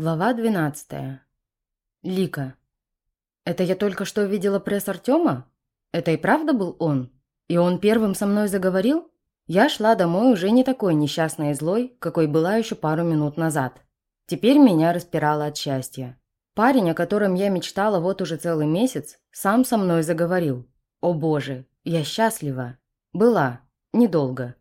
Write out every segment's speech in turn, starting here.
Глава 12. Лика. Это я только что видела пресс Артема? Это и правда был он? И он первым со мной заговорил? Я шла домой уже не такой несчастной и злой, какой была еще пару минут назад. Теперь меня распирало от счастья. Парень, о котором я мечтала вот уже целый месяц, сам со мной заговорил. О боже, я счастлива. Была. Недолго.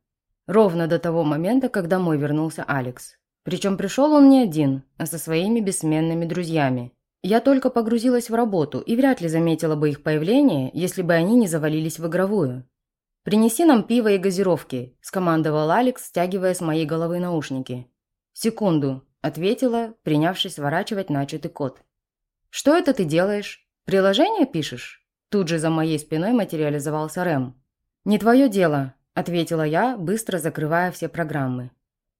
Ровно до того момента, когда мой вернулся Алекс. Причем пришел он не один, а со своими бессменными друзьями. Я только погрузилась в работу и вряд ли заметила бы их появление, если бы они не завалились в игровую. «Принеси нам пиво и газировки», – скомандовал Алекс, стягивая с моей головы наушники. «Секунду», – ответила, принявшись сворачивать начатый код. «Что это ты делаешь? Приложение пишешь?» Тут же за моей спиной материализовался Рэм. «Не твое дело», – ответила я, быстро закрывая все программы.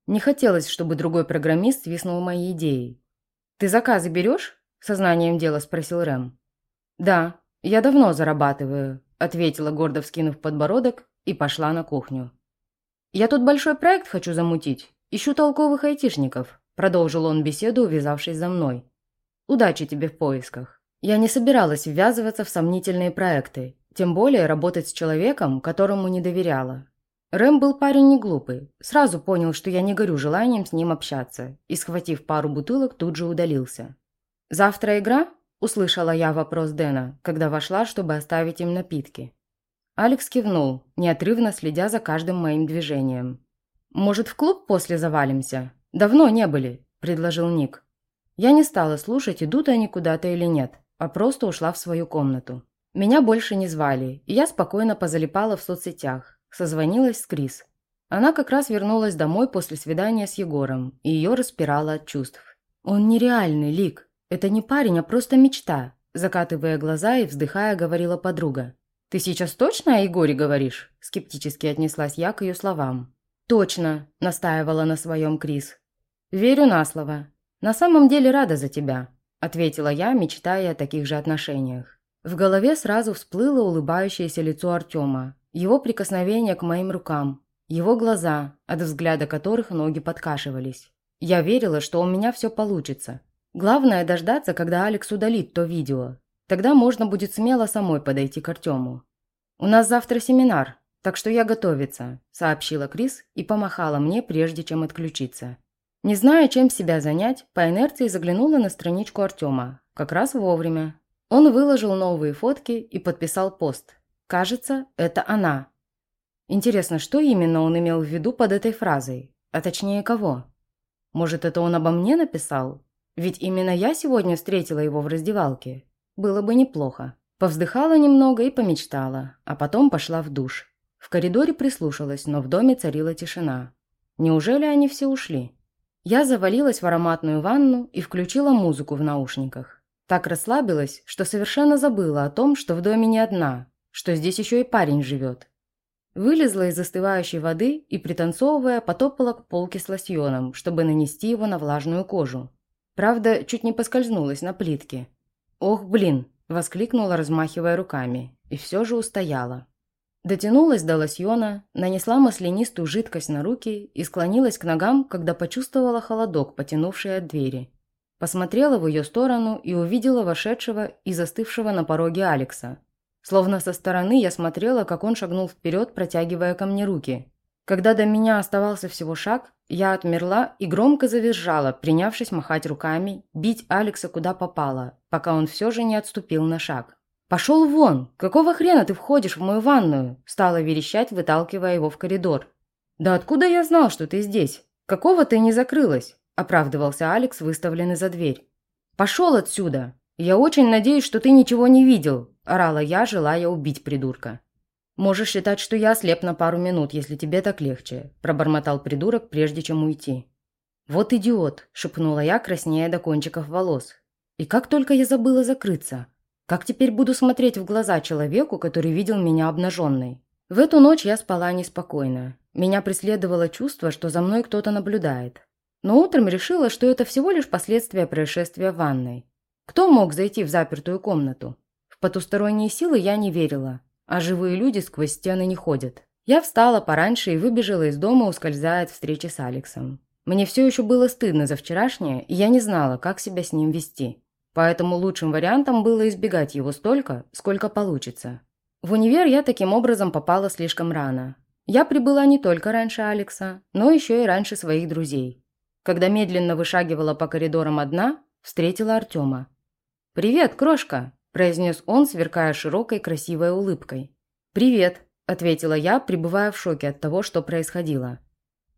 Не хотелось, чтобы другой программист свистнул моей идеей. «Ты заказы берешь?» – сознанием дела спросил Рэм. «Да, я давно зарабатываю», – ответила, гордо вскинув подбородок, и пошла на кухню. «Я тут большой проект хочу замутить. Ищу толковых айтишников», – продолжил он беседу, увязавшись за мной. «Удачи тебе в поисках». Я не собиралась ввязываться в сомнительные проекты, тем более работать с человеком, которому не доверяла. Рэм был парень не глупый, сразу понял, что я не горю желанием с ним общаться, и, схватив пару бутылок, тут же удалился. «Завтра игра?» – услышала я вопрос Дэна, когда вошла, чтобы оставить им напитки. Алекс кивнул, неотрывно следя за каждым моим движением. «Может, в клуб после завалимся? Давно не были», – предложил Ник. Я не стала слушать, идут они куда-то или нет, а просто ушла в свою комнату. Меня больше не звали, и я спокойно позалипала в соцсетях, Созвонилась с Крис. Она как раз вернулась домой после свидания с Егором, и ее распирало от чувств. «Он нереальный, Лик. Это не парень, а просто мечта», закатывая глаза и вздыхая, говорила подруга. «Ты сейчас точно о Егоре говоришь?» скептически отнеслась я к ее словам. «Точно», – настаивала на своем Крис. «Верю на слово. На самом деле рада за тебя», – ответила я, мечтая о таких же отношениях. В голове сразу всплыло улыбающееся лицо Артема, его прикосновение к моим рукам, его глаза, от взгляда которых ноги подкашивались. Я верила, что у меня все получится. Главное дождаться, когда Алекс удалит то видео. Тогда можно будет смело самой подойти к Артему. «У нас завтра семинар, так что я готовиться», – сообщила Крис и помахала мне, прежде чем отключиться. Не зная, чем себя занять, по инерции заглянула на страничку Артема. Как раз вовремя. Он выложил новые фотки и подписал пост. Кажется, это она. Интересно, что именно он имел в виду под этой фразой? А точнее, кого? Может, это он обо мне написал? Ведь именно я сегодня встретила его в раздевалке. Было бы неплохо. Повздыхала немного и помечтала, а потом пошла в душ. В коридоре прислушалась, но в доме царила тишина. Неужели они все ушли? Я завалилась в ароматную ванну и включила музыку в наушниках. Так расслабилась, что совершенно забыла о том, что в доме не одна, что здесь еще и парень живет. Вылезла из застывающей воды и, пританцовывая, потопала к полке с лосьоном, чтобы нанести его на влажную кожу. Правда, чуть не поскользнулась на плитке. «Ох, блин!» – воскликнула, размахивая руками. И все же устояла. Дотянулась до лосьона, нанесла маслянистую жидкость на руки и склонилась к ногам, когда почувствовала холодок, потянувший от двери. Посмотрела в ее сторону и увидела вошедшего и застывшего на пороге Алекса. Словно со стороны я смотрела, как он шагнул вперед, протягивая ко мне руки. Когда до меня оставался всего шаг, я отмерла и громко завизжала, принявшись махать руками, бить Алекса куда попало, пока он все же не отступил на шаг. «Пошел вон! Какого хрена ты входишь в мою ванную?» Стала верещать, выталкивая его в коридор. «Да откуда я знал, что ты здесь? Какого ты не закрылась?» Оправдывался Алекс, выставленный за дверь. «Пошел отсюда! Я очень надеюсь, что ты ничего не видел орала я, желая убить придурка. «Можешь считать, что я ослеп на пару минут, если тебе так легче», – пробормотал придурок, прежде чем уйти. «Вот идиот», – шепнула я, краснея до кончиков волос. «И как только я забыла закрыться. Как теперь буду смотреть в глаза человеку, который видел меня обнаженной?» В эту ночь я спала неспокойно. Меня преследовало чувство, что за мной кто-то наблюдает. Но утром решила, что это всего лишь последствия происшествия в ванной. Кто мог зайти в запертую комнату? В потусторонние силы я не верила, а живые люди сквозь стены не ходят. Я встала пораньше и выбежала из дома, ускользая от встречи с Алексом. Мне все еще было стыдно за вчерашнее, и я не знала, как себя с ним вести. Поэтому лучшим вариантом было избегать его столько, сколько получится. В универ я таким образом попала слишком рано. Я прибыла не только раньше Алекса, но еще и раньше своих друзей. Когда медленно вышагивала по коридорам одна, встретила Артема. «Привет, крошка!» – произнес он, сверкая широкой красивой улыбкой. «Привет!» – ответила я, пребывая в шоке от того, что происходило.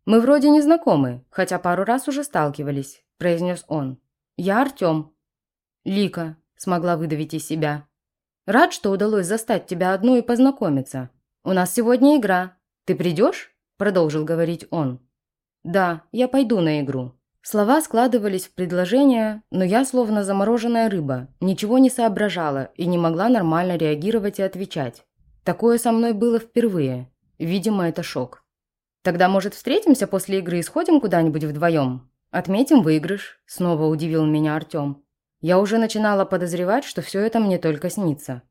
«Мы вроде не знакомы, хотя пару раз уже сталкивались», – произнес он. «Я Артем». «Лика», – смогла выдавить из себя. «Рад, что удалось застать тебя одну и познакомиться. У нас сегодня игра. Ты придешь?» – продолжил говорить он. «Да, я пойду на игру». Слова складывались в предложение, но я, словно замороженная рыба, ничего не соображала и не могла нормально реагировать и отвечать. Такое со мной было впервые. Видимо, это шок. «Тогда, может, встретимся после игры и сходим куда-нибудь вдвоем? Отметим выигрыш», – снова удивил меня Артем. Я уже начинала подозревать, что все это мне только снится.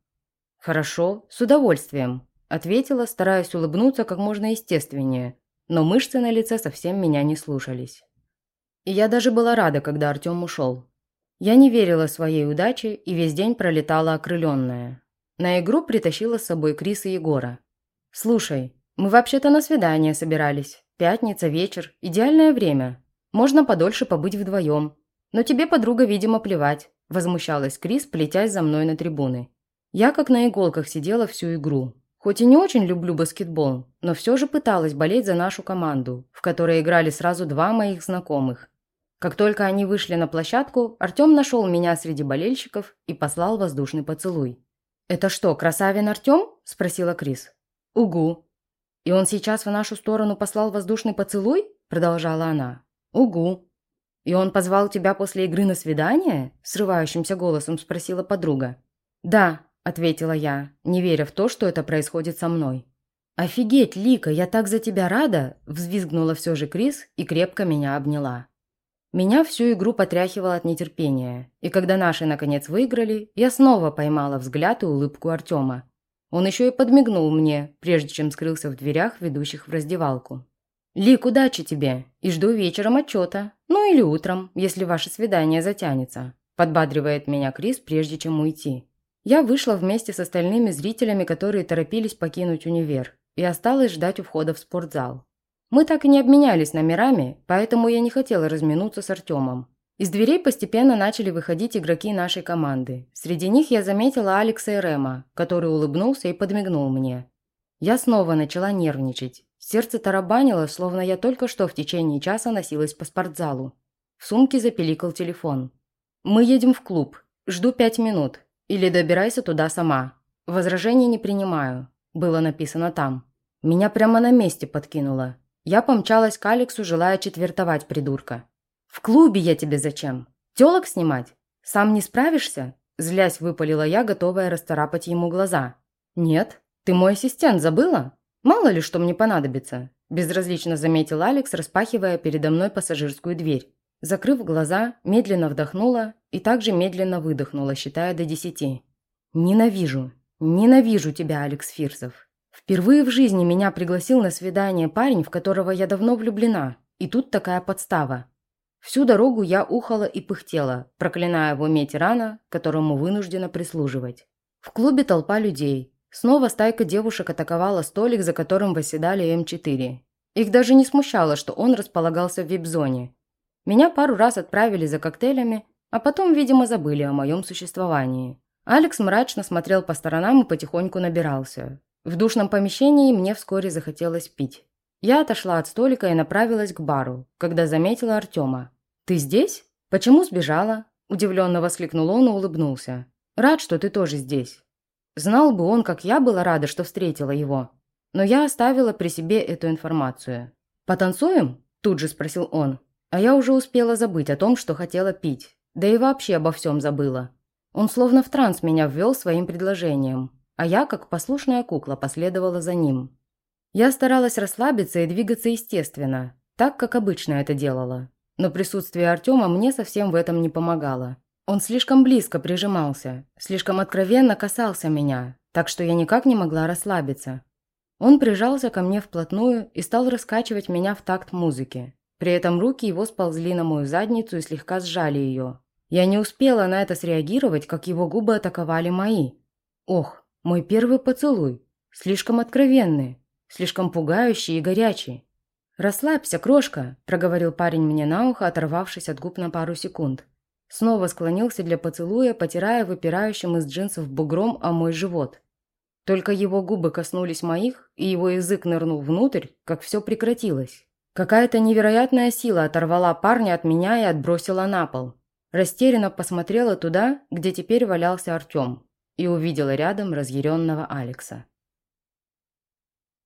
«Хорошо, с удовольствием», – ответила, стараясь улыбнуться как можно естественнее, но мышцы на лице совсем меня не слушались. И я даже была рада, когда Артем ушел. Я не верила своей удаче и весь день пролетала окрыленная. На игру притащила с собой Крис и Егора. «Слушай, мы вообще-то на свидание собирались. Пятница, вечер, идеальное время. Можно подольше побыть вдвоем. Но тебе, подруга, видимо, плевать», – возмущалась Крис, плетясь за мной на трибуны. Я как на иголках сидела всю игру, Хоть и не очень люблю баскетбол, но все же пыталась болеть за нашу команду, в которой играли сразу два моих знакомых. Как только они вышли на площадку, Артем нашел меня среди болельщиков и послал воздушный поцелуй. «Это что, красавин Артем?» – спросила Крис. «Угу». «И он сейчас в нашу сторону послал воздушный поцелуй?» – продолжала она. «Угу». «И он позвал тебя после игры на свидание?» – срывающимся голосом спросила подруга. «Да», – ответила я, не веря в то, что это происходит со мной. «Офигеть, Лика, я так за тебя рада!» – взвизгнула все же Крис и крепко меня обняла. Меня всю игру потряхивало от нетерпения, и когда наши наконец выиграли, я снова поймала взгляд и улыбку Артема. Он еще и подмигнул мне, прежде чем скрылся в дверях, ведущих в раздевалку. «Лик, удачи тебе, и жду вечером отчета, ну или утром, если ваше свидание затянется», – подбадривает меня Крис, прежде чем уйти. Я вышла вместе с остальными зрителями, которые торопились покинуть универ, и осталась ждать у входа в спортзал. Мы так и не обменялись номерами, поэтому я не хотела разминуться с Артемом. Из дверей постепенно начали выходить игроки нашей команды. Среди них я заметила Алекса и Рема, который улыбнулся и подмигнул мне. Я снова начала нервничать. Сердце тарабанило, словно я только что в течение часа носилась по спортзалу. В сумке запеликал телефон. «Мы едем в клуб. Жду пять минут. Или добирайся туда сама. Возражений не принимаю. Было написано там. Меня прямо на месте подкинуло. Я помчалась к Алексу, желая четвертовать придурка. «В клубе я тебе зачем? Телок снимать? Сам не справишься?» Злясь выпалила я, готовая расторапать ему глаза. «Нет. Ты мой ассистент, забыла? Мало ли что мне понадобится», безразлично заметил Алекс, распахивая передо мной пассажирскую дверь. Закрыв глаза, медленно вдохнула и также медленно выдохнула, считая до десяти. «Ненавижу, ненавижу тебя, Алекс Фирсов. Впервые в жизни меня пригласил на свидание парень, в которого я давно влюблена, и тут такая подстава. Всю дорогу я ухала и пыхтела, проклиная в уме тирана, которому вынуждена прислуживать. В клубе толпа людей. Снова стайка девушек атаковала столик, за которым восседали М4. Их даже не смущало, что он располагался в вип-зоне. Меня пару раз отправили за коктейлями, а потом, видимо, забыли о моем существовании. Алекс мрачно смотрел по сторонам и потихоньку набирался. В душном помещении мне вскоре захотелось пить. Я отошла от столика и направилась к бару, когда заметила Артема. «Ты здесь? Почему сбежала?» Удивленно воскликнул он и улыбнулся. «Рад, что ты тоже здесь». Знал бы он, как я была рада, что встретила его. Но я оставила при себе эту информацию. «Потанцуем?» – тут же спросил он. А я уже успела забыть о том, что хотела пить. Да и вообще обо всем забыла. Он словно в транс меня ввел своим предложением, а я, как послушная кукла, последовала за ним. Я старалась расслабиться и двигаться естественно, так, как обычно это делала. Но присутствие Артема мне совсем в этом не помогало. Он слишком близко прижимался, слишком откровенно касался меня, так что я никак не могла расслабиться. Он прижался ко мне вплотную и стал раскачивать меня в такт музыки. При этом руки его сползли на мою задницу и слегка сжали ее. Я не успела на это среагировать, как его губы атаковали мои. Ох, мой первый поцелуй. Слишком откровенный, слишком пугающий и горячий. «Расслабься, крошка», – проговорил парень мне на ухо, оторвавшись от губ на пару секунд. Снова склонился для поцелуя, потирая выпирающим из джинсов бугром о мой живот. Только его губы коснулись моих, и его язык нырнул внутрь, как все прекратилось. Какая-то невероятная сила оторвала парня от меня и отбросила на пол. Растерянно посмотрела туда, где теперь валялся Артем, и увидела рядом разъяренного Алекса.